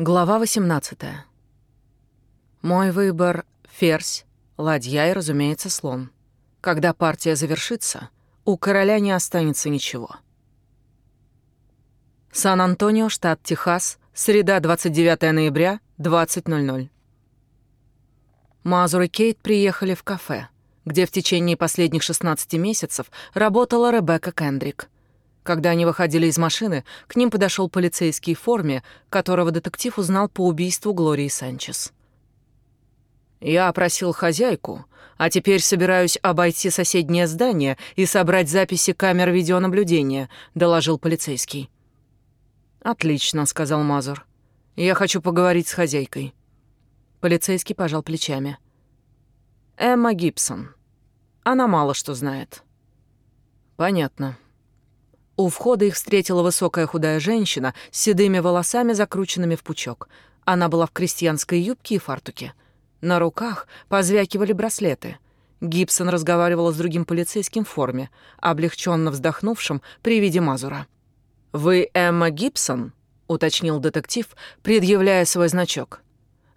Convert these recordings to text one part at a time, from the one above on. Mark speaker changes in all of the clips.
Speaker 1: Глава 18. Мой выбор — ферзь, ладья и, разумеется, слон. Когда партия завершится, у короля не останется ничего. Сан-Антонио, штат Техас, среда, 29 ноября, 20.00. Мазур и Кейт приехали в кафе, где в течение последних 16 месяцев работала Ребекка Кендрик — когда они выходили из машины, к ним подошел полицейский в форме, которого детектив узнал по убийству Глории Санчес. «Я опросил хозяйку, а теперь собираюсь обойти соседнее здание и собрать записи камер видеонаблюдения», — доложил полицейский. «Отлично», — сказал Мазур. «Я хочу поговорить с хозяйкой». Полицейский пожал плечами. «Эмма Гибсон. Она мало что знает». «Понятно». У входа их встретила высокая худая женщина с седыми волосами, закрученными в пучок. Она была в крестьянской юбке и фартуке. На руках позвякивали браслеты. Гибсон разговаривала с другим полицейским в форме, облегченно вздохнувшим при виде Мазура. «Вы Эмма Гибсон?» — уточнил детектив, предъявляя свой значок.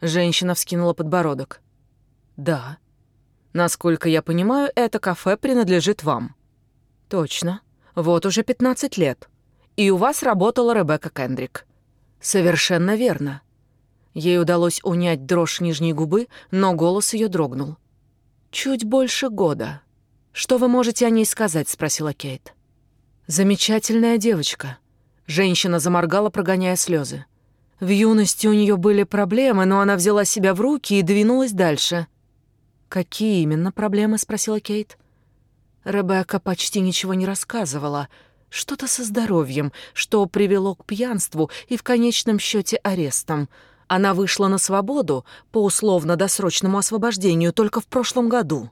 Speaker 1: Женщина вскинула подбородок. «Да. Насколько я понимаю, это кафе принадлежит вам». «Точно», вот уже 15 лет. И у вас работала Ребекка Кендрик. Совершенно верно. Ей удалось унять дрожь нижней губы, но голос ее дрогнул. Чуть больше года. Что вы можете о ней сказать, спросила Кейт. Замечательная девочка. Женщина заморгала, прогоняя слезы. В юности у нее были проблемы, но она взяла себя в руки и двинулась дальше. Какие именно проблемы, спросила Кейт. Ребекка почти ничего не рассказывала. Что-то со здоровьем, что привело к пьянству и в конечном счете арестам. Она вышла на свободу по условно-досрочному освобождению только в прошлом году.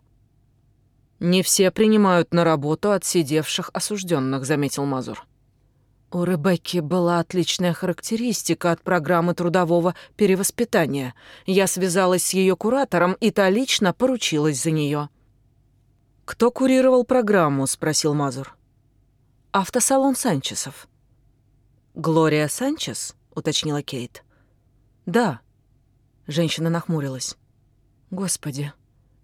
Speaker 1: «Не все принимают на работу отсидевших осужденных», — заметил Мазур. У Ребекки была отличная характеристика от программы трудового перевоспитания. Я связалась с ее куратором, и та лично поручилась за нее. «Кто курировал программу?» — спросил Мазур. «Автосалон Санчесов». «Глория Санчес?» — уточнила Кейт. «Да». Женщина нахмурилась. «Господи,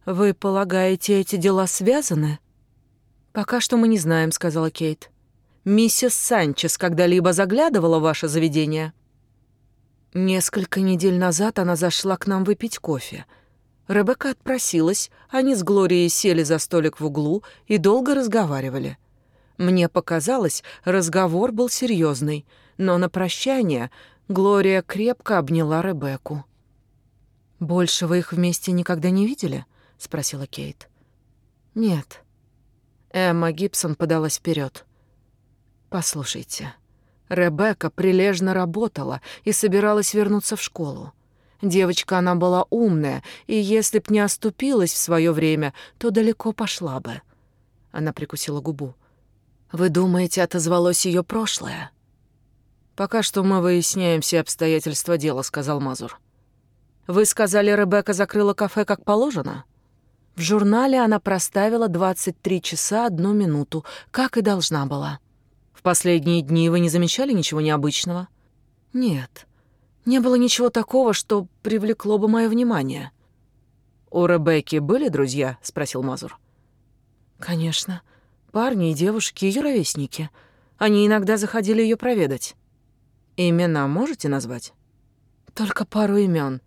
Speaker 1: вы полагаете, эти дела связаны?» «Пока что мы не знаем», — сказала Кейт. «Миссис Санчес когда-либо заглядывала в ваше заведение?» Несколько недель назад она зашла к нам выпить кофе — Ребекка отпросилась, они с Глорией сели за столик в углу и долго разговаривали. Мне показалось, разговор был серьезный, но на прощание Глория крепко обняла Ребекку. «Больше вы их вместе никогда не видели?» — спросила Кейт. «Нет». Эмма Гибсон подалась вперед. «Послушайте, Ребекка прилежно работала и собиралась вернуться в школу. Девочка она была умная, и если б не оступилась в свое время, то далеко пошла бы. Она прикусила губу. Вы думаете, отозвалось ее прошлое? Пока что мы выясняем все обстоятельства дела, сказал Мазур. Вы сказали, Ребекка закрыла кафе как положено? В журнале она проставила 23 часа одну минуту, как и должна была. В последние дни вы не замечали ничего необычного? Нет. Не было ничего такого, что привлекло бы мое внимание. «У Ребекки были друзья?» — спросил Мазур. «Конечно. Парни и девушки, ее ровесники. Они иногда заходили ее проведать. Имена можете назвать?» «Только пару имен.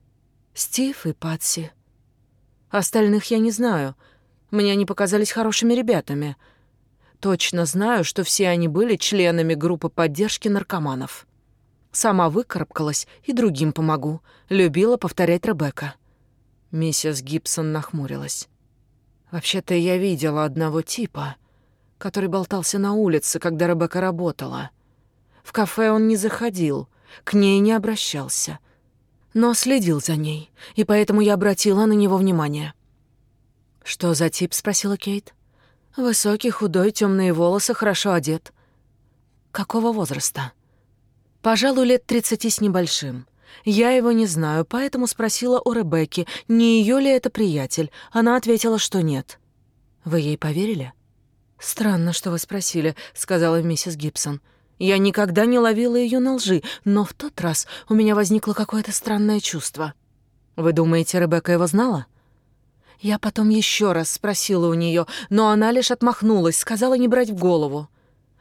Speaker 1: Стив и Патси. Остальных я не знаю. Мне они показались хорошими ребятами. Точно знаю, что все они были членами группы поддержки наркоманов». Сама выкарабкалась и другим помогу», — любила повторять Ребекка. Миссис Гибсон нахмурилась. «Вообще-то я видела одного типа, который болтался на улице, когда Ребекка работала. В кафе он не заходил, к ней не обращался, но следил за ней, и поэтому я обратила на него внимание». «Что за тип?» — спросила Кейт. «Высокий, худой, темные волосы, хорошо одет». «Какого возраста?» Пожалуй, лет тридцати с небольшим. Я его не знаю, поэтому спросила у Ребекки, не ее ли это приятель. Она ответила, что нет. Вы ей поверили? Странно, что вы спросили, сказала миссис Гибсон. Я никогда не ловила ее на лжи, но в тот раз у меня возникло какое-то странное чувство. Вы думаете, Ребекка его знала? Я потом еще раз спросила у нее, но она лишь отмахнулась, сказала не брать в голову.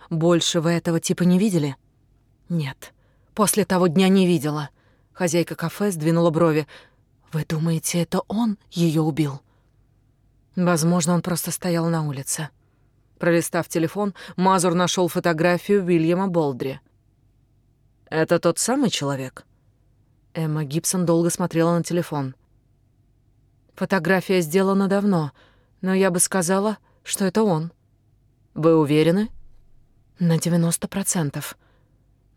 Speaker 1: Больше вы этого типа не видели? Нет. После того дня не видела. Хозяйка кафе сдвинула брови. Вы думаете, это он ее убил? Возможно, он просто стоял на улице. Пролистав телефон, Мазур нашел фотографию Уильяма Болдри. «Это тот самый человек?» Эмма Гибсон долго смотрела на телефон. «Фотография сделана давно, но я бы сказала, что это он». «Вы уверены?» «На девяносто процентов».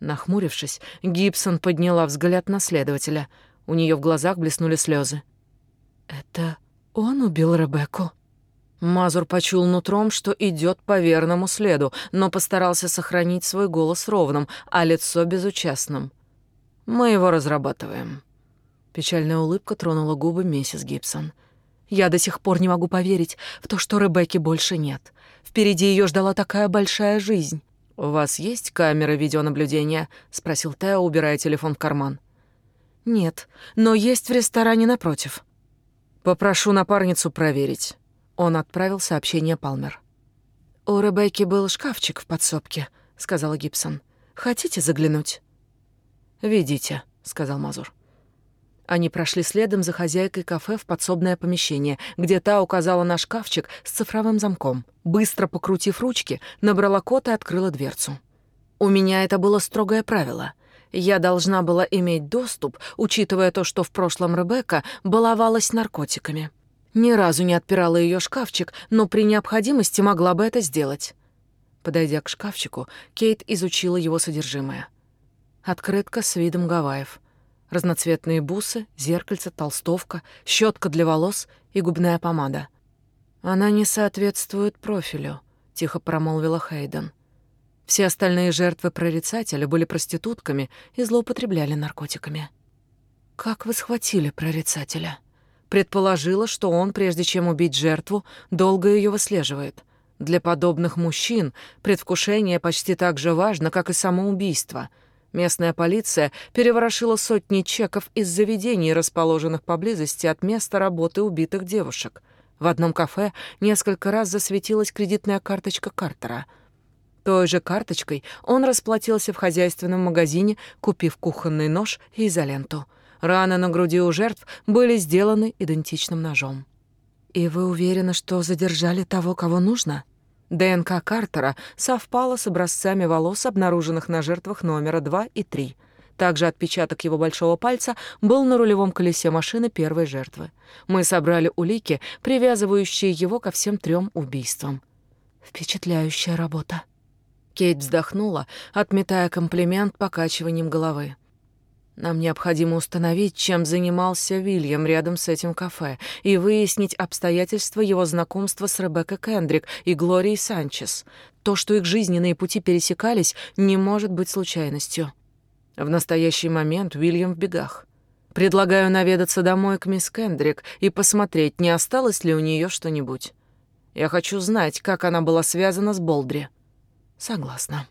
Speaker 1: Нахмурившись, Гибсон подняла взгляд на следователя. У нее в глазах блеснули слезы. «Это он убил Ребекку?» Мазур почул нутром, что идет по верному следу, но постарался сохранить свой голос ровным, а лицо безучастным. «Мы его разрабатываем». Печальная улыбка тронула губы миссис Гибсон. «Я до сих пор не могу поверить в то, что Ребекки больше нет. Впереди ее ждала такая большая жизнь». «У вас есть камеры видеонаблюдения?» — спросил Тео, убирая телефон в карман. «Нет, но есть в ресторане напротив». «Попрошу напарницу проверить». Он отправил сообщение Палмер. «У Ребекки был шкафчик в подсобке», — сказала Гибсон. «Хотите заглянуть?» «Видите», — сказал Мазур. Они прошли следом за хозяйкой кафе в подсобное помещение, где та указала на шкафчик с цифровым замком. Быстро покрутив ручки, набрала код и открыла дверцу. У меня это было строгое правило. Я должна была иметь доступ, учитывая то, что в прошлом Ребекка баловалась наркотиками. Ни разу не отпирала ее шкафчик, но при необходимости могла бы это сделать. Подойдя к шкафчику, Кейт изучила его содержимое. Открытка с видом Гавайев. Разноцветные бусы, зеркальце, толстовка, щетка для волос и губная помада. «Она не соответствует профилю», — тихо промолвила Хейден. Все остальные жертвы прорицателя были проститутками и злоупотребляли наркотиками. «Как вы схватили прорицателя?» Предположила, что он, прежде чем убить жертву, долго ее выслеживает. Для подобных мужчин предвкушение почти так же важно, как и самоубийство. Местная полиция переворошила сотни чеков из заведений, расположенных поблизости от места работы убитых девушек. В одном кафе несколько раз засветилась кредитная карточка Картера. Той же карточкой он расплатился в хозяйственном магазине, купив кухонный нож и изоленту — Раны на груди у жертв были сделаны идентичным ножом. «И вы уверены, что задержали того, кого нужно?» ДНК Картера совпала с образцами волос, обнаруженных на жертвах номера 2 и 3. Также отпечаток его большого пальца был на рулевом колесе машины первой жертвы. Мы собрали улики, привязывающие его ко всем трем убийствам. Впечатляющая работа. Кейт вздохнула, отметая комплимент покачиванием головы. Нам необходимо установить, чем занимался Вильям рядом с этим кафе, и выяснить обстоятельства его знакомства с Ребеккой Кендрик и Глорией Санчес. То, что их жизненные пути пересекались, не может быть случайностью. В настоящий момент Уильям в бегах. Предлагаю наведаться домой к мисс Кендрик и посмотреть, не осталось ли у нее что-нибудь. Я хочу знать, как она была связана с Болдри. Согласна.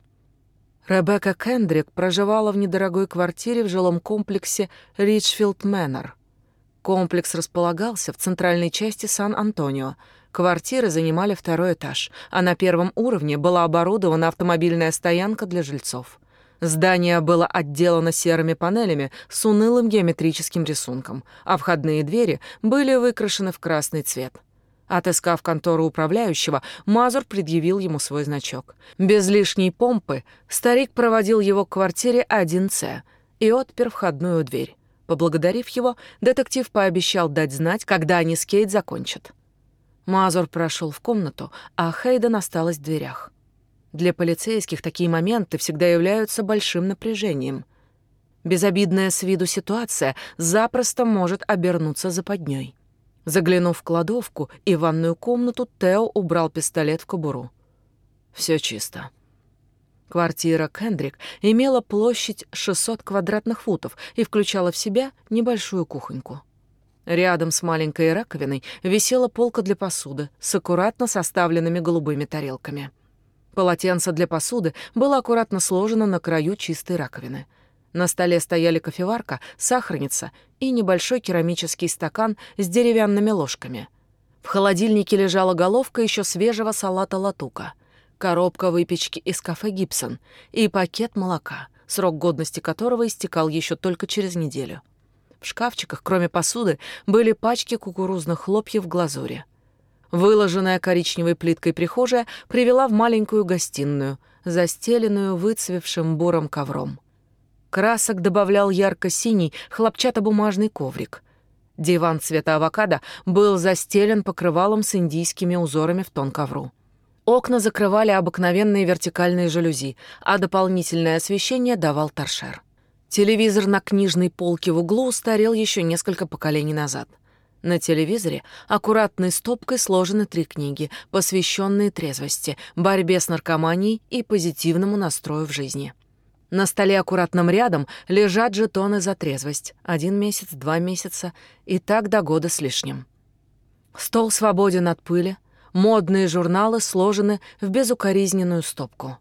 Speaker 1: Ребекка Кендрик проживала в недорогой квартире в жилом комплексе Ричфилд Мэннер. Комплекс располагался в центральной части Сан-Антонио. Квартиры занимали второй этаж, а на первом уровне была оборудована автомобильная стоянка для жильцов. Здание было отделано серыми панелями с унылым геометрическим рисунком, а входные двери были выкрашены в красный цвет. Отыскав контору управляющего, Мазур предъявил ему свой значок. Без лишней помпы старик проводил его к квартире 1С и отпер входную дверь. Поблагодарив его, детектив пообещал дать знать, когда они с Кейт закончат. Мазур прошел в комнату, а Хейден осталась в дверях. Для полицейских такие моменты всегда являются большим напряжением. Безобидная с виду ситуация запросто может обернуться западней. Заглянув в кладовку и ванную комнату, Тео убрал пистолет в кобуру. Все чисто. Квартира Кендрик имела площадь 600 квадратных футов и включала в себя небольшую кухоньку. Рядом с маленькой раковиной висела полка для посуды с аккуратно составленными голубыми тарелками. Полотенце для посуды было аккуратно сложено на краю чистой раковины. На столе стояли кофеварка, сахарница и небольшой керамический стакан с деревянными ложками. В холодильнике лежала головка еще свежего салата латука, коробка выпечки из кафе «Гибсон» и пакет молока, срок годности которого истекал еще только через неделю. В шкафчиках, кроме посуды, были пачки кукурузных хлопьев в глазури. Выложенная коричневой плиткой прихожая привела в маленькую гостиную, застеленную выцвевшим буром ковром. Красок добавлял ярко-синий хлопчатобумажный коврик. Диван цвета авокадо был застелен покрывалом с индийскими узорами в тон ковру. Окна закрывали обыкновенные вертикальные жалюзи, а дополнительное освещение давал торшер. Телевизор на книжной полке в углу устарел еще несколько поколений назад. На телевизоре аккуратной стопкой сложены три книги, посвященные трезвости, борьбе с наркоманией и позитивному настрою в жизни. На столе аккуратным рядом лежат жетоны за трезвость. Один месяц, два месяца и так до года с лишним. Стол свободен от пыли, модные журналы сложены в безукоризненную стопку.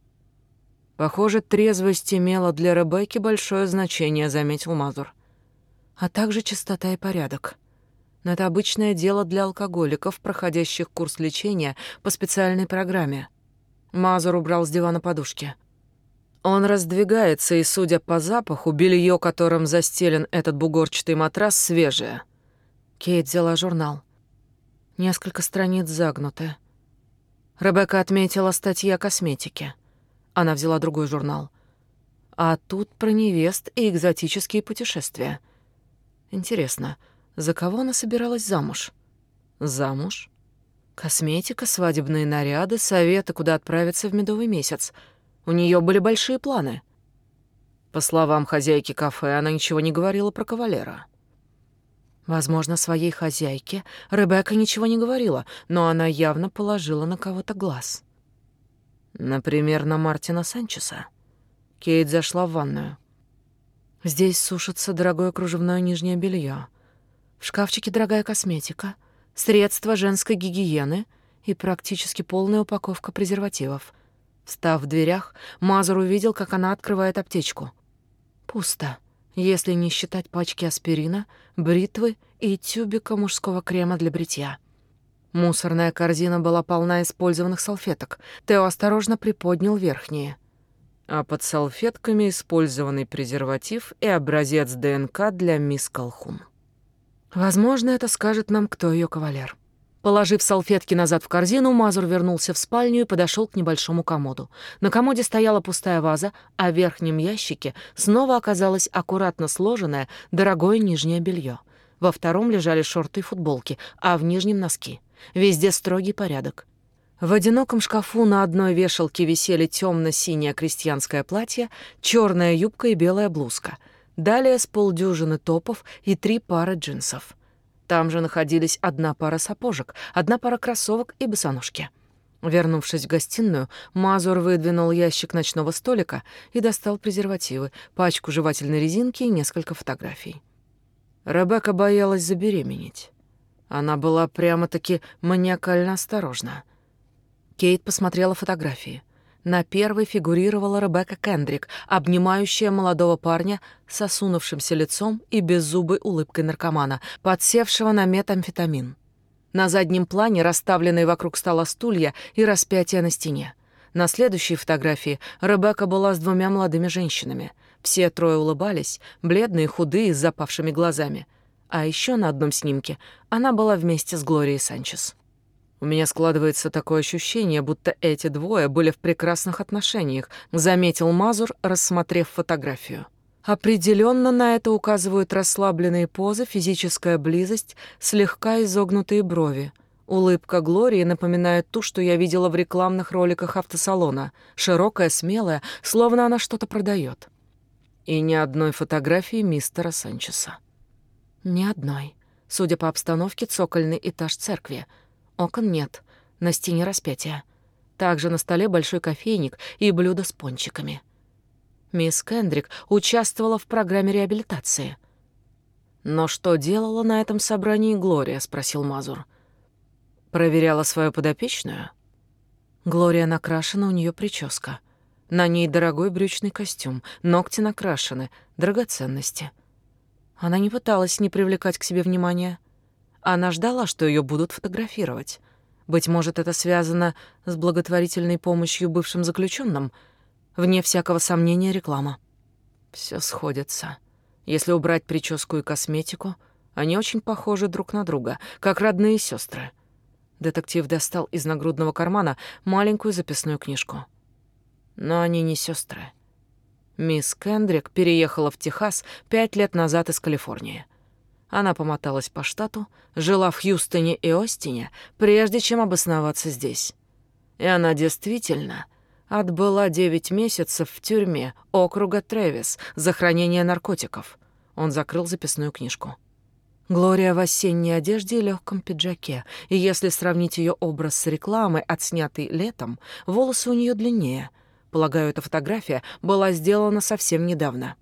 Speaker 1: Похоже, трезвость имела для Ребекки большое значение, заметил Мазур. А также чистота и порядок — но это обычное дело для алкоголиков, проходящих курс лечения по специальной программе. Мазур убрал с дивана подушки. Он раздвигается, и, судя по запаху, белье, которым застелен этот бугорчатый матрас, свежее. Кейт взяла журнал. Несколько страниц загнуты. Ребекка отметила статьи о косметике. Она взяла другой журнал. А тут про невест и экзотические путешествия. Интересно, за кого она собиралась замуж? Замуж? Косметика, свадебные наряды, советы, куда отправиться в медовый месяц. У нее были большие планы. По словам хозяйки кафе, она ничего не говорила про кавалера. Возможно, своей хозяйке Ребекка ничего не говорила, но она явно положила на кого-то глаз. Например, на Мартина Санчеса. Кейт зашла в ванную. Здесь сушится дорогое кружевное нижнее белье. В шкафчике дорогая косметика, средства женской гигиены и практически полная упаковка презервативов. Встав в дверях, Мазур увидел, как она открывает аптечку. Пусто, если не считать пачки аспирина, бритвы и тюбика мужского крема для бритья. Мусорная корзина была полна использованных салфеток. Тео осторожно приподнял верхние. А под салфетками использованный презерватив и образец ДНК для мисс Колхун. Возможно, это скажет нам, кто ее кавалер. Положив салфетки назад в корзину, Мазур вернулся в спальню и подошел к небольшому комоду. На комоде стояла пустая ваза, а в верхнем ящике снова оказалось аккуратно сложенное дорогое нижнее белье. Во втором лежали шорты и футболки, а в нижнем — носки. Везде строгий порядок. В одиноком шкафу на одной вешалке висели темно-синее крестьянское платье, черная юбка и белая блузка — Далее с полдюжины топов и три пары джинсов. Там же находились одна пара сапожек, одна пара кроссовок и босоножки. Вернувшись в гостиную, Мазур выдвинул ящик ночного столика и достал презервативы, пачку жевательной резинки и несколько фотографий. Ребекка боялась забеременеть. Она была прямо-таки маниакально осторожна. Кейт посмотрела фотографии. На первой фигурировала Ребекка Кендрик, обнимающая молодого парня с осунувшимся лицом и беззубой улыбкой наркомана, подсевшего на метамфетамин. На заднем плане расставленные вокруг стола стулья и распятие на стене. На следующей фотографии Ребекка была с двумя молодыми женщинами. Все трое улыбались, бледные, худые, с запавшими глазами. А еще на одном снимке она была вместе с Глорией Санчес. У меня складывается такое ощущение, будто эти двое были в прекрасных отношениях, заметил Мазур, рассмотрев фотографию. Определенно на это указывают расслабленные позы, физическая близость, слегка изогнутые брови. Улыбка Глории напоминает ту, что я видела в рекламных роликах автосалона. Широкая, смелая, словно она что-то продает. И ни одной фотографии мистера Санчеса. Ни одной. Судя по обстановке, цокольный этаж церкви — Окон нет, на стене распятие. Также на столе большой кофейник и блюдо с пончиками. Мисс Кендрик участвовала в программе реабилитации. «Но что делала на этом собрании Глория?» — спросил Мазур. «Проверяла свою подопечную?» Глория накрашена, у нее прическа. На ней дорогой брючный костюм, ногти накрашены, драгоценности. Она не пыталась не привлекать к себе внимания. Она ждала, что ее будут фотографировать. Быть может, это связано с благотворительной помощью бывшим заключенным. Вне всякого сомнения, реклама. Все сходится. Если убрать прическу и косметику, они очень похожи друг на друга, как родные сестры. Детектив достал из нагрудного кармана маленькую записную книжку. Но они не сестры. Мисс Кендрик переехала в Техас пять лет назад из Калифорнии. Она помоталась по штату, жила в Хьюстоне и Остине, прежде чем обосноваться здесь. И она действительно отбыла девять месяцев в тюрьме округа Трэвис за хранение наркотиков. Он закрыл записную книжку. Глория в осенней одежде и легком пиджаке, и если сравнить ее образ с рекламой, отснятой летом, волосы у нее длиннее. Полагаю, эта фотография была сделана совсем недавно.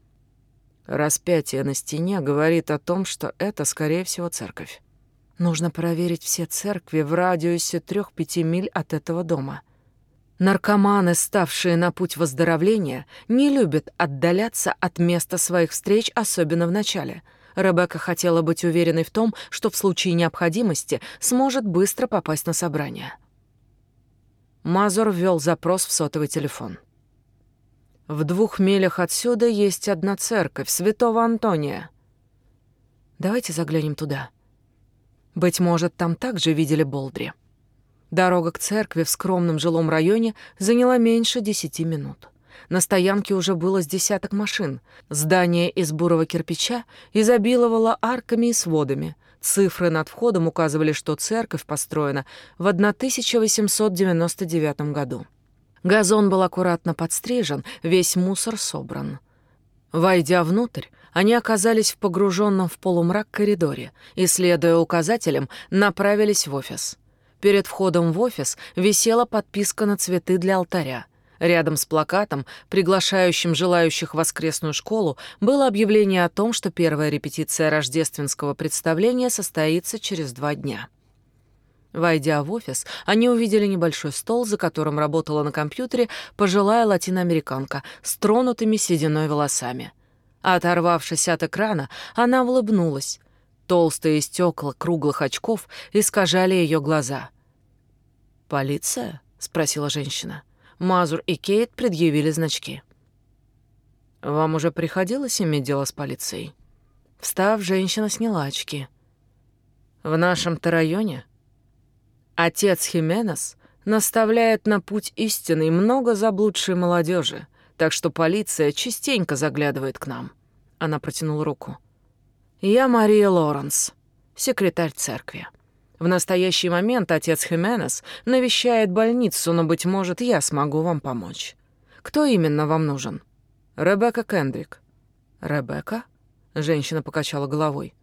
Speaker 1: Распятие на стене говорит о том, что это, скорее всего, церковь. Нужно проверить все церкви в радиусе трех-пяти миль от этого дома. Наркоманы, ставшие на путь выздоровления, не любят отдаляться от места своих встреч, особенно в начале. Ребекка хотела быть уверенной в том, что в случае необходимости сможет быстро попасть на собрание. Мазур ввел запрос в сотовый телефон. В двух милях отсюда есть одна церковь, святого Антония. Давайте заглянем туда. Быть может, там также видели Болдри. Дорога к церкви в скромном жилом районе заняла меньше десяти минут. На стоянке уже было с десяток машин. Здание из бурого кирпича изобиловало арками и сводами. Цифры над входом указывали, что церковь построена в 1899 году. Газон был аккуратно подстрижен, весь мусор собран. Войдя внутрь, они оказались в погруженном в полумрак коридоре и, следуя указателям, направились в офис. Перед входом в офис висела подписка на цветы для алтаря. Рядом с плакатом, приглашающим желающих в воскресную школу, было объявление о том, что первая репетиция рождественского представления состоится через два дня. Войдя в офис, они увидели небольшой стол, за которым работала на компьютере пожилая латиноамериканка с тронутыми сединой волосами. Оторвавшись от экрана, она улыбнулась. Толстые стекла круглых очков искажали ее глаза. «Полиция?» — спросила женщина. Мазур и Кейт предъявили значки. «Вам уже приходилось иметь дело с полицией?» Встав, женщина сняла очки. «В нашем-то районе Отец Хименес наставляет на путь истины много заблудшей молодежи, так что полиция частенько заглядывает к нам. Она протянула руку. Я Мария Лоренс, секретарь церкви. В настоящий момент отец Хименес навещает больницу, но, быть может, я смогу вам помочь. Кто именно вам нужен? Ребекка Кендрик. Ребекка? Женщина покачала головой.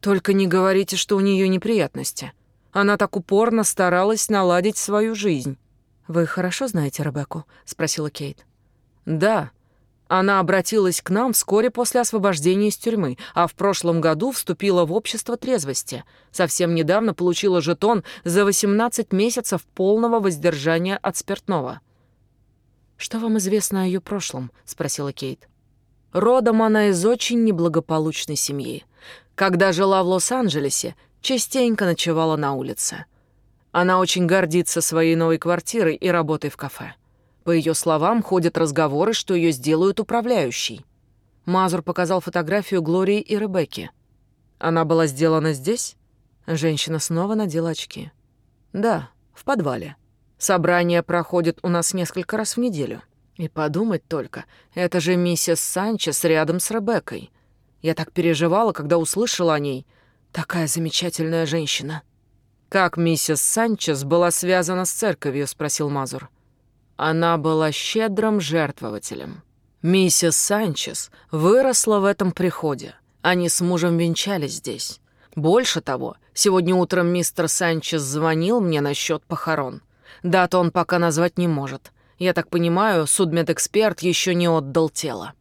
Speaker 1: Только не говорите, что у нее неприятности. Она так упорно старалась наладить свою жизнь. «Вы хорошо знаете Ребекку?» — спросила Кейт. «Да. Она обратилась к нам вскоре после освобождения из тюрьмы, а в прошлом году вступила в общество трезвости. Совсем недавно получила жетон за 18 месяцев полного воздержания от спиртного». «Что вам известно о ее прошлом?» — спросила Кейт. Родом она из очень неблагополучной семьи. Когда жила в Лос-Анджелесе, частенько ночевала на улице. Она очень гордится своей новой квартирой и работой в кафе. По ее словам, ходят разговоры, что ее сделают управляющей. Мазур показал фотографию Глории и Ребекки. Она была сделана здесь? Женщина снова надела очки. Да, в подвале. Собрание проходит у нас несколько раз в неделю. И подумать только, это же миссис Санчес рядом с Ребеккой. Я так переживала, когда услышала о ней — Такая замечательная женщина. Как миссис Санчес была связана с церковью, спросил Мазур. Она была щедрым жертвователем. Миссис Санчес выросла в этом приходе. Они с мужем венчались здесь. Больше того, сегодня утром мистер Санчес звонил мне насчет похорон. Дату он пока назвать не может. Я так понимаю, судмедэксперт еще не отдал тело.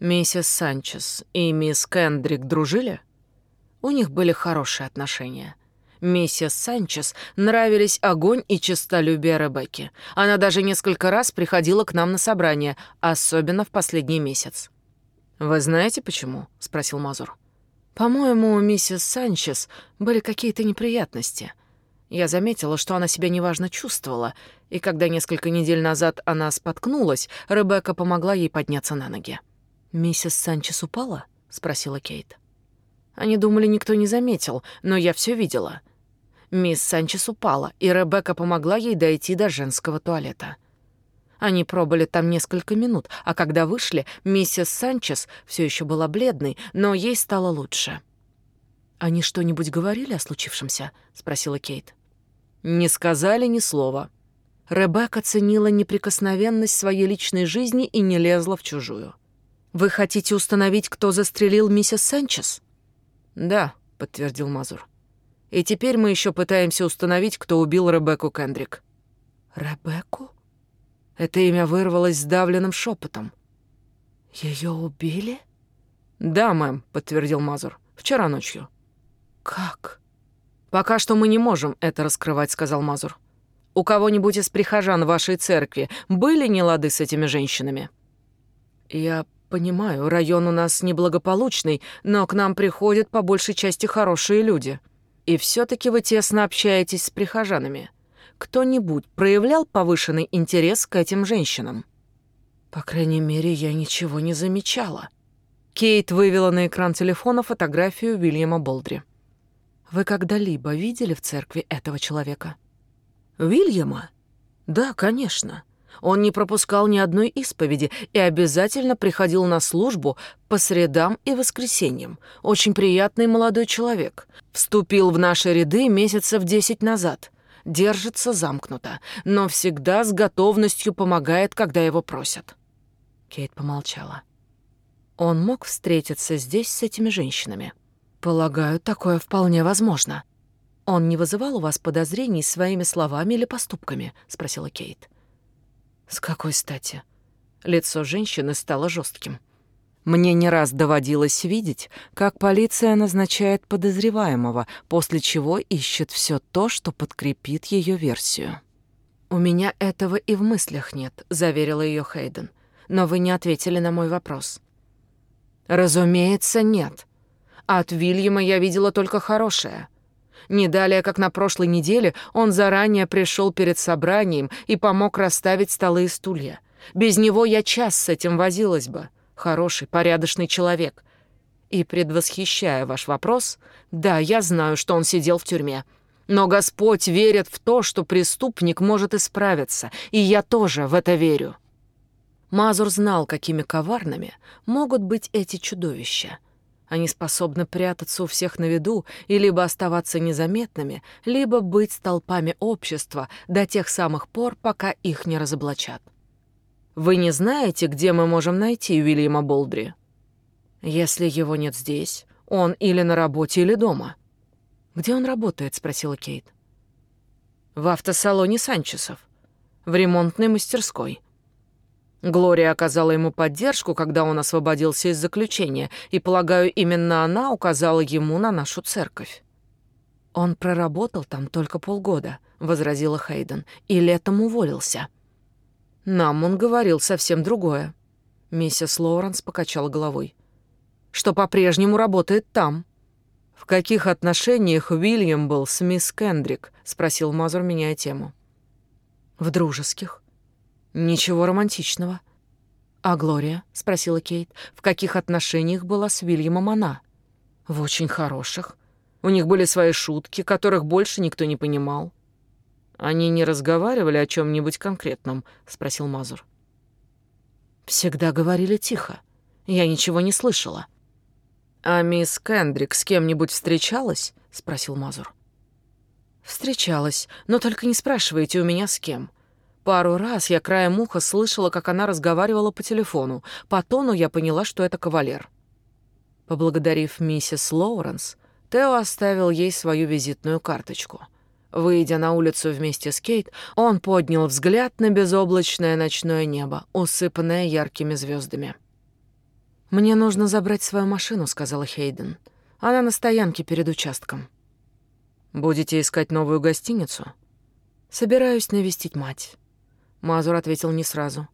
Speaker 1: Миссис Санчес и мисс Кендрик дружили? У них были хорошие отношения. Миссис Санчес нравились огонь и честолюбие Ребекки. Она даже несколько раз приходила к нам на собрание, особенно в последний месяц. «Вы знаете, почему?» — спросил Мазур. «По-моему, у миссис Санчес были какие-то неприятности. Я заметила, что она себя неважно чувствовала, и когда несколько недель назад она споткнулась, Ребекка помогла ей подняться на ноги». «Миссис Санчес упала?» — спросила Кейт. Они думали, никто не заметил, но я все видела. Мисс Санчес упала, и Ребекка помогла ей дойти до женского туалета. Они пробыли там несколько минут, а когда вышли, миссис Санчес все еще была бледной, но ей стало лучше. «Они что-нибудь говорили о случившемся?» — спросила Кейт. «Не сказали ни слова». Ребекка ценила неприкосновенность своей личной жизни и не лезла в чужую. «Вы хотите установить, кто застрелил миссис Санчес?» «Да», — подтвердил Мазур. И теперь мы еще пытаемся установить, кто убил Ребекку Кендрик. Ребекку? Это имя вырвалось сдавленным шепотом. Ее убили? Да, мэм, подтвердил Мазур. Вчера ночью. Как? Пока что мы не можем это раскрывать, сказал Мазур. У кого-нибудь из прихожан вашей церкви были нелады с этими женщинами? Я понимаю, район у нас неблагополучный, но к нам приходят по большей части хорошие люди. И все-таки вы тесно общаетесь с прихожанами. Кто-нибудь проявлял повышенный интерес к этим женщинам? По крайней мере, я ничего не замечала. Кейт вывела на экран телефона фотографию Уильяма Болдри. Вы когда-либо видели в церкви этого человека? Уильяма? Да, конечно. Он не пропускал ни одной исповеди и обязательно приходил на службу по средам и воскресеньям. Очень приятный молодой человек. Вступил в наши ряды месяцев десять назад. Держится замкнуто, но всегда с готовностью помогает, когда его просят. Кейт помолчала. Он мог встретиться здесь с этими женщинами? Полагаю, такое вполне возможно. Он не вызывал у вас подозрений своими словами или поступками? спросила Кейт. С какой стати? Лицо женщины стало жестким. Мне не раз доводилось видеть, как полиция назначает подозреваемого, после чего ищет все то, что подкрепит ее версию. «У меня этого и в мыслях нет», — заверила ее Хейден. «Но вы не ответили на мой вопрос». «Разумеется, нет. От Вильяма я видела только хорошее. Не далее, как на прошлой неделе, он заранее пришел перед собранием и помог расставить столы и стулья. Без него я час с этим возилась бы. Хороший, порядочный человек. И, предвосхищая ваш вопрос, да, я знаю, что он сидел в тюрьме. Но Господь верит в то, что преступник может исправиться, и я тоже в это верю. Мазур знал, какими коварными могут быть эти чудовища — они способны прятаться у всех на виду и либо оставаться незаметными, либо быть столпами общества до тех самых пор, пока их не разоблачат. Вы не знаете, где мы можем найти Уильяма Болдри? Если его нет здесь, он или на работе, или дома. Где он работает? спросила Кейт. В автосалоне Санчесов, в ремонтной мастерской. Глория оказала ему поддержку, когда он освободился из заключения, и, полагаю, именно она указала ему на нашу церковь. «Он проработал там только полгода», — возразила Хейден, — «и летом уволился». «Нам он говорил совсем другое». Миссис Лоуренс покачала головой. «Что по-прежнему работает там». «В каких отношениях Уильям был с мисс Кендрик?» — спросил Мазур, меняя тему. «В дружеских. Ничего романтичного. А Глория, спросила Кейт, в каких отношениях была с Вильямом она? В очень хороших. У них были свои шутки, которых больше никто не понимал. Они не разговаривали о чем нибудь конкретном, спросил Мазур. Всегда говорили тихо. Я ничего не слышала. А мисс Кендрик с кем-нибудь встречалась? спросил Мазур. Встречалась, но только не спрашивайте у меня с кем. Пару раз я краем уха слышала, как она разговаривала по телефону. По тону я поняла, что это кавалер. Поблагодарив миссис Лоуренс, Тео оставил ей свою визитную карточку. Выйдя на улицу вместе с Кейт, он поднял взгляд на безоблачное ночное небо, усыпанное яркими звездами. «Мне нужно забрать свою машину», — сказала Хейден. «Она на стоянке перед участком». Будете искать новую гостиницу? Собираюсь навестить мать. Мазур ответил не сразу.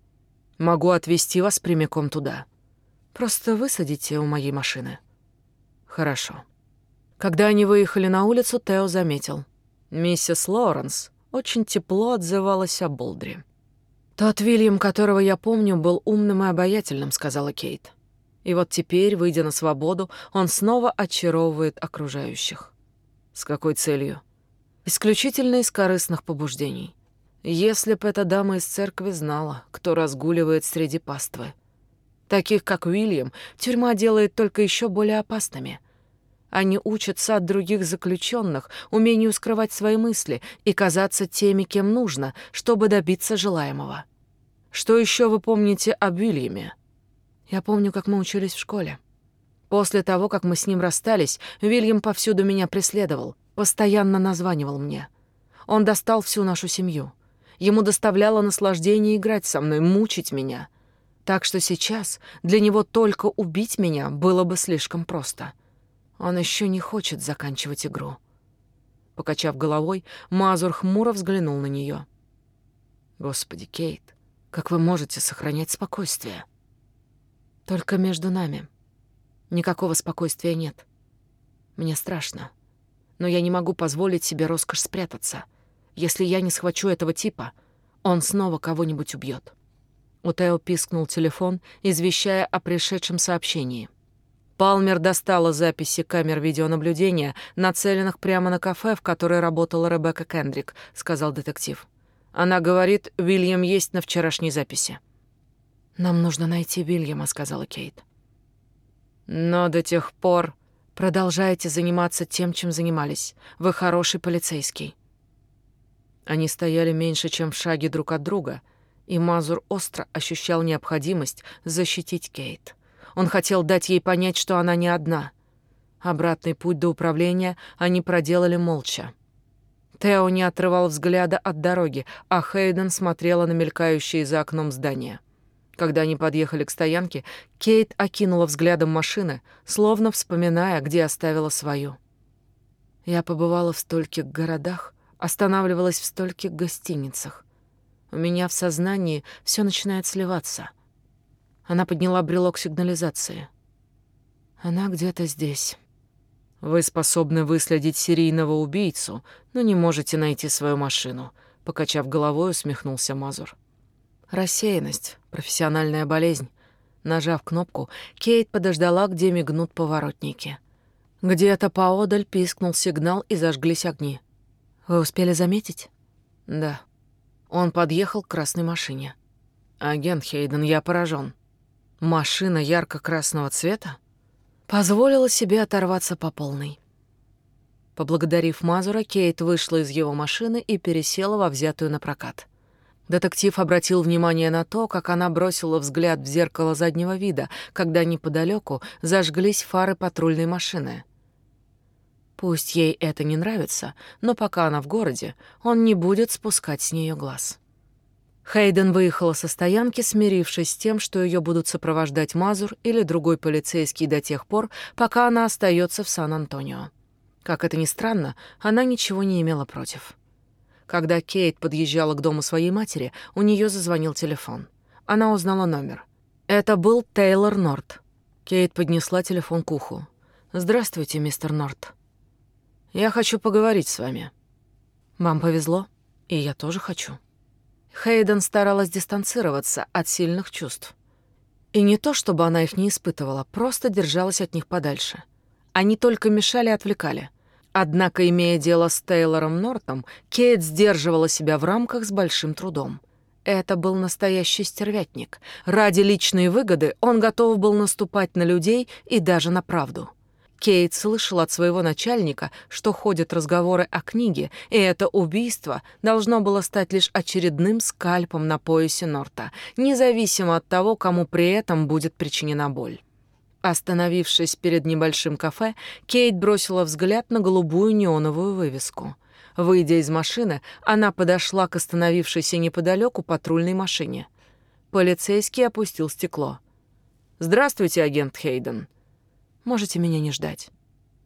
Speaker 1: Могу отвезти вас прямиком туда. Просто высадите у моей машины. Хорошо. Когда они выехали на улицу, Тео заметил. Миссис Лоренс очень тепло отзывалась о Болдре. «Тот Вильям, которого я помню, был умным и обаятельным», — сказала Кейт. И вот теперь, выйдя на свободу, он снова очаровывает окружающих. С какой целью? Исключительно из корыстных побуждений. Если б эта дама из церкви знала, кто разгуливает среди паствы. Таких, как Уильям, тюрьма делает только еще более опасными. Они учатся от других заключенных умению скрывать свои мысли и казаться теми, кем нужно, чтобы добиться желаемого. Что еще вы помните об Уильяме? Я помню, как мы учились в школе. После того, как мы с ним расстались, Вильям повсюду меня преследовал, постоянно названивал мне. Он достал всю нашу семью. Ему доставляло наслаждение играть со мной, мучить меня. Так что сейчас для него только убить меня было бы слишком просто. Он еще не хочет заканчивать игру. Покачав головой, Мазур хмуро взглянул на нее. Господи, Кейт, как вы можете сохранять спокойствие? Только между нами. Никакого спокойствия нет. Мне страшно. Но я не могу позволить себе роскошь спрятаться. Если я не схвачу этого типа, он снова кого-нибудь убьет. У Тео пискнул телефон, извещая о пришедшем сообщении. Палмер достала записи камер видеонаблюдения, нацеленных прямо на кафе, в которой работала Ребекка Кендрик, сказал детектив. Она говорит, Уильям есть на вчерашней записи. «Нам нужно найти Уильяма», — сказала Кейт. Но до тех пор продолжайте заниматься тем, чем занимались. Вы хороший полицейский. Они стояли меньше, чем в шаге друг от друга, и Мазур остро ощущал необходимость защитить Кейт. Он хотел дать ей понять, что она не одна. Обратный путь до управления они проделали молча. Тео не отрывал взгляда от дороги, а Хейден смотрела на мелькающие за окном здания. Когда они подъехали к стоянке, Кейт окинула взглядом машины, словно вспоминая, где оставила свою. Я побывала в стольких городах, останавливалась в стольких гостиницах. У меня в сознании все начинает сливаться. Она подняла брелок сигнализации. Она где-то здесь. Вы способны выследить серийного убийцу, но не можете найти свою машину, покачав головой, усмехнулся Мазур. Рассеянность, профессиональная болезнь. Нажав кнопку, Кейт подождала, где мигнут поворотники. Где-то поодаль пискнул сигнал и зажглись огни. Вы успели заметить? Да. Он подъехал к красной машине. Агент Хейден, я поражен. Машина ярко-красного цвета позволила себе оторваться по полной. Поблагодарив Мазура, Кейт вышла из его машины и пересела во взятую на прокат. Детектив обратил внимание на то, как она бросила взгляд в зеркало заднего вида, когда неподалеку зажглись фары патрульной машины. Пусть ей это не нравится, но пока она в городе, он не будет спускать с нее глаз. Хейден выехала со стоянки, смирившись с тем, что ее будут сопровождать Мазур или другой полицейский до тех пор, пока она остается в Сан-Антонио. Как это ни странно, она ничего не имела против. Когда Кейт подъезжала к дому своей матери, у нее зазвонил телефон. Она узнала номер. Это был Тейлор Норт. Кейт поднесла телефон к уху. «Здравствуйте, мистер Норт. Я хочу поговорить с вами». «Вам повезло, и я тоже хочу». Хейден старалась дистанцироваться от сильных чувств. И не то, чтобы она их не испытывала, просто держалась от них подальше. Они только мешали и отвлекали. Однако, имея дело с Тейлором Нортом, Кейт сдерживала себя в рамках с большим трудом. Это был настоящий стервятник. Ради личной выгоды он готов был наступать на людей и даже на правду. Кейт слышала от своего начальника, что ходят разговоры о книге, и это убийство должно было стать лишь очередным скальпом на поясе Норта, независимо от того, кому при этом будет причинена боль. Остановившись перед небольшим кафе, Кейт бросила взгляд на голубую неоновую вывеску. Выйдя из машины, она подошла к остановившейся неподалеку патрульной машине. Полицейский опустил стекло. «Здравствуйте, агент Хейден. Можете меня не ждать».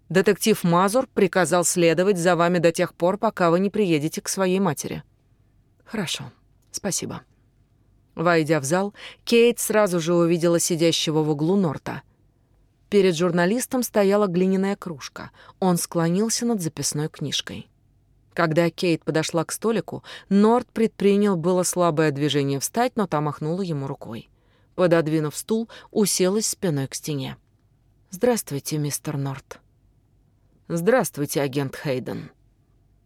Speaker 1: Детектив Мазур приказал следовать за вами до тех пор, пока вы не приедете к своей матери. Хорошо, спасибо. Войдя в зал, Кейт сразу же увидела сидящего в углу Норта. Перед журналистом стояла глиняная кружка. Он склонился над записной книжкой. Когда Кейт подошла к столику, Норт предпринял было слабое движение встать, но та махнула ему рукой. Пододвинув стул, уселась спиной к стене. «Здравствуйте, мистер Норт». «Здравствуйте, агент Хейден».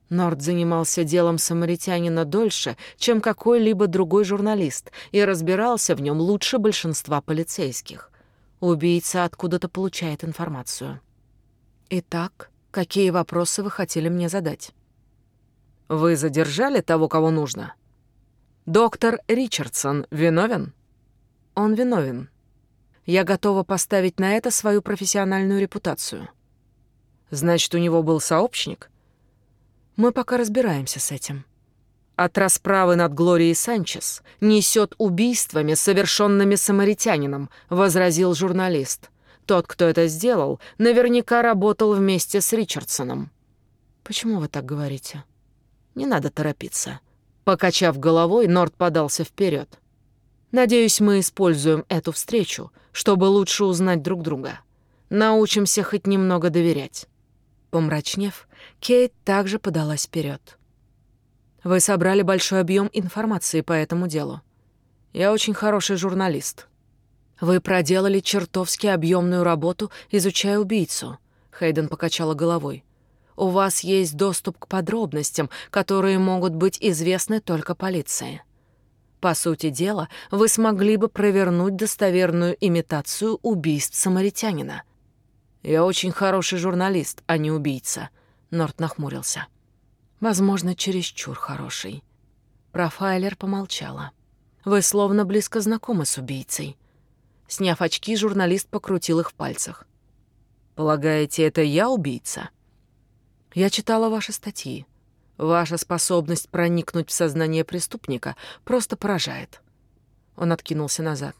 Speaker 1: Норд занимался делом самаритянина дольше, чем какой-либо другой журналист, и разбирался в нем лучше большинства полицейских. Убийца откуда-то получает информацию. «Итак, какие вопросы вы хотели мне задать?» «Вы задержали того, кого нужно?» «Доктор Ричардсон виновен?» «Он виновен. Я готова поставить на это свою профессиональную репутацию». Значит, у него был сообщник? Мы пока разбираемся с этим. От расправы над Глорией Санчес несет убийствами, совершенными самаритянином, возразил журналист. Тот, кто это сделал, наверняка работал вместе с Ричардсоном. Почему вы так говорите? Не надо торопиться. Покачав головой, Норд подался вперед. Надеюсь, мы используем эту встречу, чтобы лучше узнать друг друга. Научимся хоть немного доверять. Помрачнев, Кейт также подалась вперед. «Вы собрали большой объем информации по этому делу. Я очень хороший журналист. Вы проделали чертовски объемную работу, изучая убийцу», — Хейден покачала головой. «У вас есть доступ к подробностям, которые могут быть известны только полиции. По сути дела, вы смогли бы провернуть достоверную имитацию убийств самаритянина». «Я очень хороший журналист, а не убийца», — Норт нахмурился. «Возможно, чересчур хороший». Профайлер помолчала. «Вы словно близко знакомы с убийцей». Сняв очки, журналист покрутил их в пальцах. «Полагаете, это я убийца?» «Я читала ваши статьи. Ваша способность проникнуть в сознание преступника просто поражает». Он откинулся назад.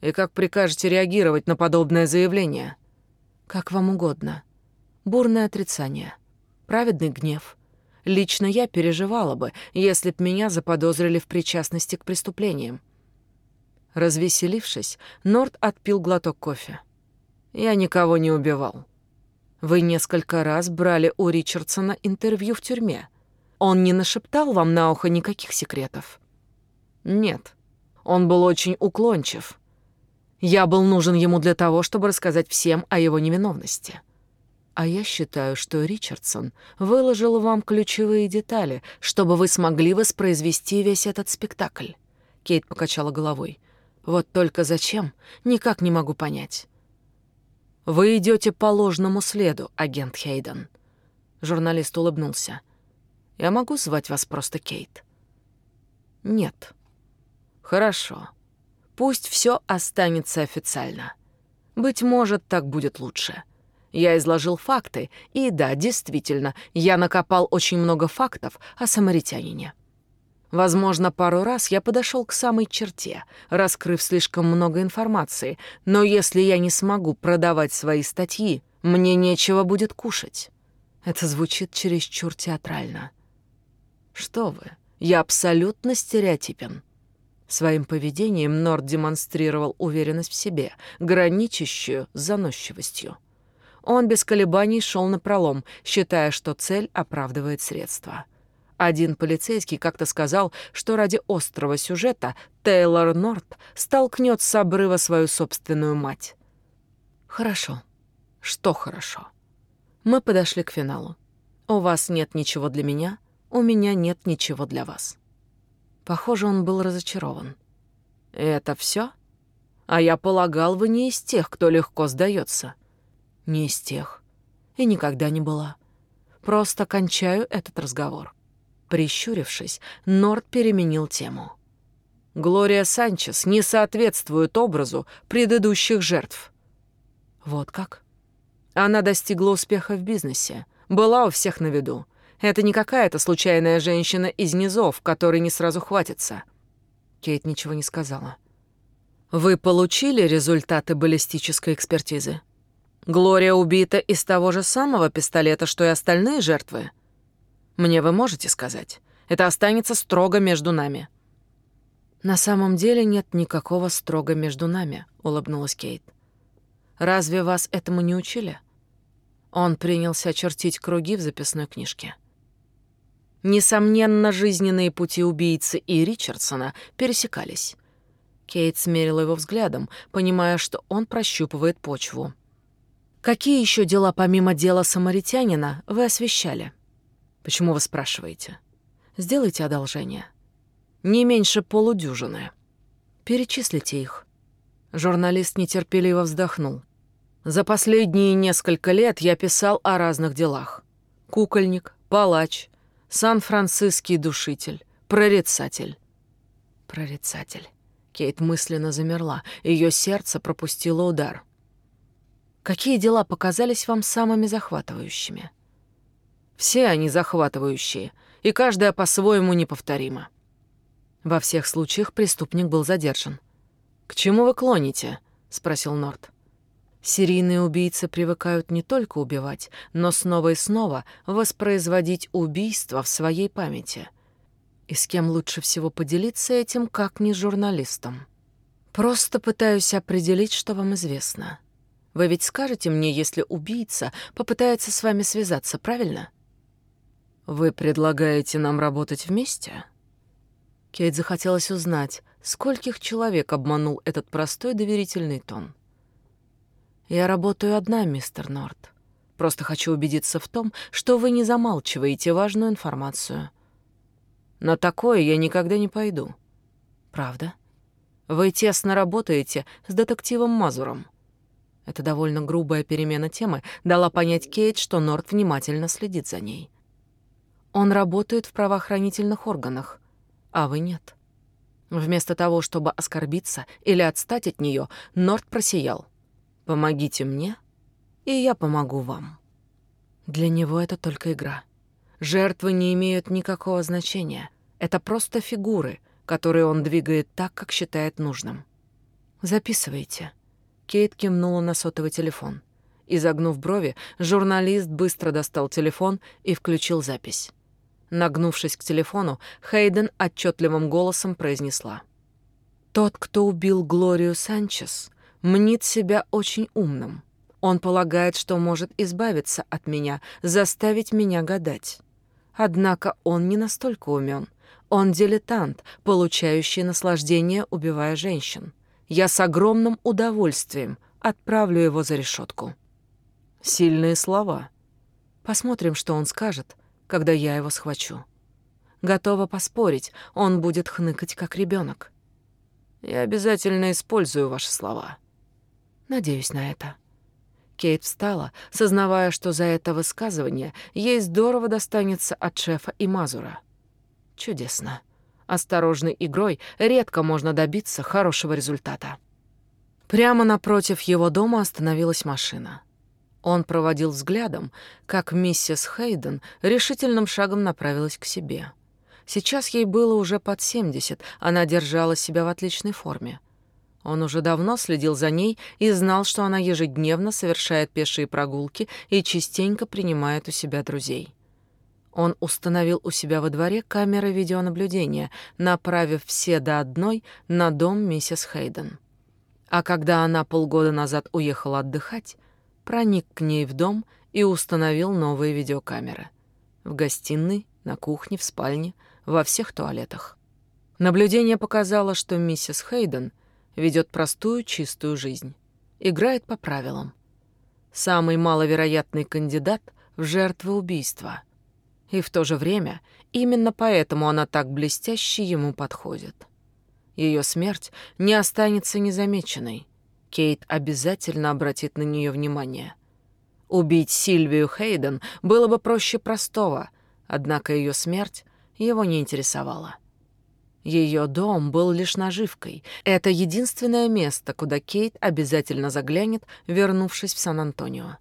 Speaker 1: «И как прикажете реагировать на подобное заявление?» Как вам угодно. Бурное отрицание. Праведный гнев. Лично я переживала бы, если б меня заподозрили в причастности к преступлениям. Развеселившись, Норд отпил глоток кофе. Я никого не убивал. Вы несколько раз брали у Ричардсона интервью в тюрьме. Он не нашептал вам на ухо никаких секретов? Нет. Он был очень уклончив. Я был нужен ему для того, чтобы рассказать всем о его невиновности. А я считаю, что Ричардсон выложил вам ключевые детали, чтобы вы смогли воспроизвести весь этот спектакль. Кейт покачала головой. Вот только зачем, никак не могу понять. Вы идете по ложному следу, агент Хейден. Журналист улыбнулся. Я могу звать вас просто Кейт? Нет. Хорошо. Пусть все останется официально. Быть может, так будет лучше. Я изложил факты, и да, действительно, я накопал очень много фактов о самаритянине. Возможно, пару раз я подошел к самой черте, раскрыв слишком много информации, но если я не смогу продавать свои статьи, мне нечего будет кушать. Это звучит чересчур театрально. Что вы, я абсолютно стереотипен. Своим поведением Норд демонстрировал уверенность в себе, граничащую с заносчивостью. Он без колебаний шел на пролом, считая, что цель оправдывает средства. Один полицейский как-то сказал, что ради острого сюжета Тейлор Норт столкнет с обрыва свою собственную мать. Хорошо. Что хорошо? Мы подошли к финалу. У вас нет ничего для меня, у меня нет ничего для вас. Похоже, он был разочарован. «Это все? А я полагал, вы не из тех, кто легко сдается. «Не из тех. И никогда не была. Просто кончаю этот разговор». Прищурившись, Норд переменил тему. «Глория Санчес не соответствует образу предыдущих жертв». «Вот как?» Она достигла успеха в бизнесе, была у всех на виду, это не какая-то случайная женщина из низов, которой не сразу хватится. Кейт ничего не сказала. Вы получили результаты баллистической экспертизы? Глория убита из того же самого пистолета, что и остальные жертвы. Мне вы можете сказать. Это останется строго между нами. На самом деле нет никакого строго между нами, улыбнулась Кейт. Разве вас этому не учили? Он принялся чертить круги в записной книжке. Несомненно, жизненные пути убийцы и Ричардсона пересекались. Кейт смерила его взглядом, понимая, что он прощупывает почву. Какие еще дела помимо дела самаритянина вы освещали? Почему вы спрашиваете? Сделайте одолжение. Не меньше полудюжины. Перечислите их. Журналист нетерпеливо вздохнул. За последние несколько лет я писал о разных делах. Кукольник, палач, сан-франциский душитель, прорицатель. Прорицатель. Кейт мысленно замерла, ее сердце пропустило удар. Какие дела показались вам самыми захватывающими? Все они захватывающие, и каждая по-своему неповторима. Во всех случаях преступник был задержан. «К чему вы клоните?» — спросил Норт. Серийные убийцы привыкают не только убивать, но снова и снова воспроизводить убийства в своей памяти. И с кем лучше всего поделиться этим, как не с журналистом? Просто пытаюсь определить, что вам известно. Вы ведь скажете мне, если убийца попытается с вами связаться, правильно? Вы предлагаете нам работать вместе? Кейт захотелось узнать, скольких человек обманул этот простой доверительный тон. Я работаю одна, мистер Норт. Просто хочу убедиться в том, что вы не замалчиваете важную информацию. На такое я никогда не пойду. Правда? Вы тесно работаете с детективом Мазуром. Эта довольно грубая перемена темы дала понять Кейт, что Норт внимательно следит за ней. Он работает в правоохранительных органах, а вы нет. Вместо того, чтобы оскорбиться или отстать от нее, Норт просиял. «Помогите мне, и я помогу вам». Для него это только игра. Жертвы не имеют никакого значения. Это просто фигуры, которые он двигает так, как считает нужным. Записывайте. Кейт кивнула на сотовый телефон. Изогнув брови, журналист быстро достал телефон и включил запись. Нагнувшись к телефону, Хейден отчетливым голосом произнесла. «Тот, кто убил Глорию Санчес, мнит себя очень умным. Он полагает, что может избавиться от меня, заставить меня гадать. Однако он не настолько умен. Он дилетант, получающий наслаждение, убивая женщин я с огромным удовольствием отправлю его за решетку. Сильные слова. Посмотрим, что он скажет, когда я его схвачу. Готова поспорить, он будет хныкать, как ребенок. Я обязательно использую ваши слова. Надеюсь на это. Кейт встала, сознавая, что за это высказывание ей здорово достанется от шефа и Мазура. Чудесно. Осторожной игрой редко можно добиться хорошего результата. Прямо напротив его дома остановилась машина. Он проводил взглядом, как миссис Хейден решительным шагом направилась к себе. Сейчас ей было уже под 70, она держала себя в отличной форме. Он уже давно следил за ней и знал, что она ежедневно совершает пешие прогулки и частенько принимает у себя друзей. Он установил у себя во дворе камеры видеонаблюдения, направив все до одной на дом миссис Хейден. А когда она полгода назад уехала отдыхать, проник к ней в дом и установил новые видеокамеры. В гостиной, на кухне, в спальне, во всех туалетах. Наблюдение показало, что миссис Хейден ведет простую, чистую жизнь. Играет по правилам. Самый маловероятный кандидат в жертвы убийства — и в то же время именно поэтому она так блестяще ему подходит. Ее смерть не останется незамеченной. Кейт обязательно обратит на нее внимание. Убить Сильвию Хейден было бы проще простого, однако ее смерть его не интересовала. Ее дом был лишь наживкой. Это единственное место, куда Кейт обязательно заглянет, вернувшись в Сан-Антонио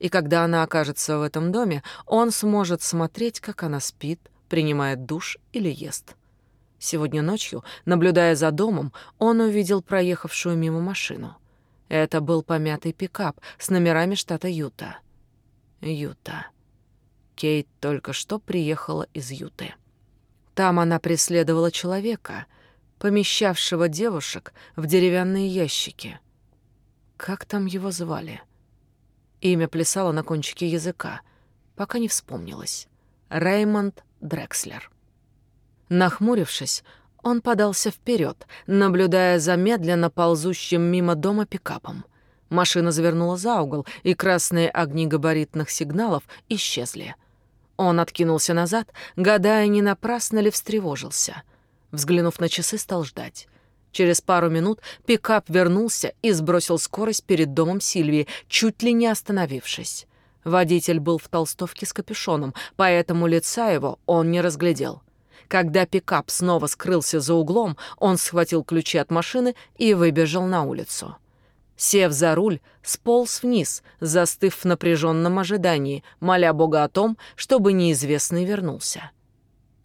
Speaker 1: и когда она окажется в этом доме, он сможет смотреть, как она спит, принимает душ или ест. Сегодня ночью, наблюдая за домом, он увидел проехавшую мимо машину. Это был помятый пикап с номерами штата Юта. Юта. Кейт только что приехала из Юты. Там она преследовала человека, помещавшего девушек в деревянные ящики. Как там его звали? Имя плясало на кончике языка, пока не вспомнилось. Реймонд Дрекслер. Нахмурившись, он подался вперед, наблюдая за медленно ползущим мимо дома пикапом. Машина завернула за угол, и красные огни габаритных сигналов исчезли. Он откинулся назад, гадая, не напрасно ли встревожился. Взглянув на часы, стал ждать. Через пару минут пикап вернулся и сбросил скорость перед домом Сильвии, чуть ли не остановившись. Водитель был в толстовке с капюшоном, поэтому лица его он не разглядел. Когда пикап снова скрылся за углом, он схватил ключи от машины и выбежал на улицу. Сев за руль, сполз вниз, застыв в напряженном ожидании, моля Бога о том, чтобы неизвестный вернулся.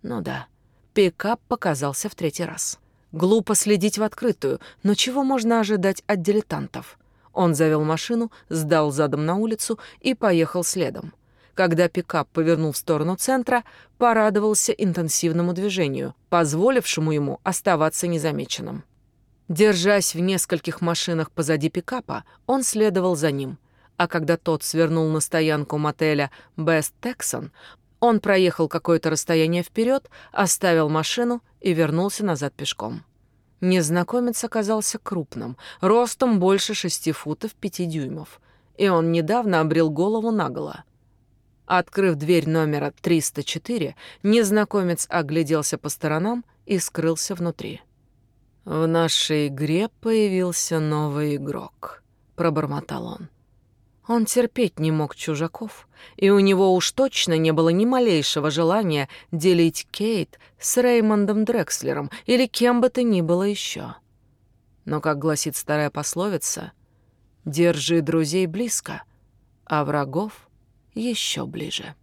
Speaker 1: Ну да, пикап показался в третий раз. Глупо следить в открытую, но чего можно ожидать от дилетантов? Он завел машину, сдал задом на улицу и поехал следом. Когда пикап повернул в сторону центра, порадовался интенсивному движению, позволившему ему оставаться незамеченным. Держась в нескольких машинах позади пикапа, он следовал за ним. А когда тот свернул на стоянку мотеля «Бест Texan, он проехал какое-то расстояние вперед, оставил машину и вернулся назад пешком. Незнакомец оказался крупным, ростом больше шести футов пяти дюймов, и он недавно обрел голову наголо. Открыв дверь номера 304, незнакомец огляделся по сторонам и скрылся внутри. «В нашей игре появился новый игрок», — пробормотал он. Он терпеть не мог чужаков, и у него уж точно не было ни малейшего желания делить Кейт с Реймондом Дрекслером или кем бы то ни было еще. Но, как гласит старая пословица, «Держи друзей близко, а врагов еще ближе».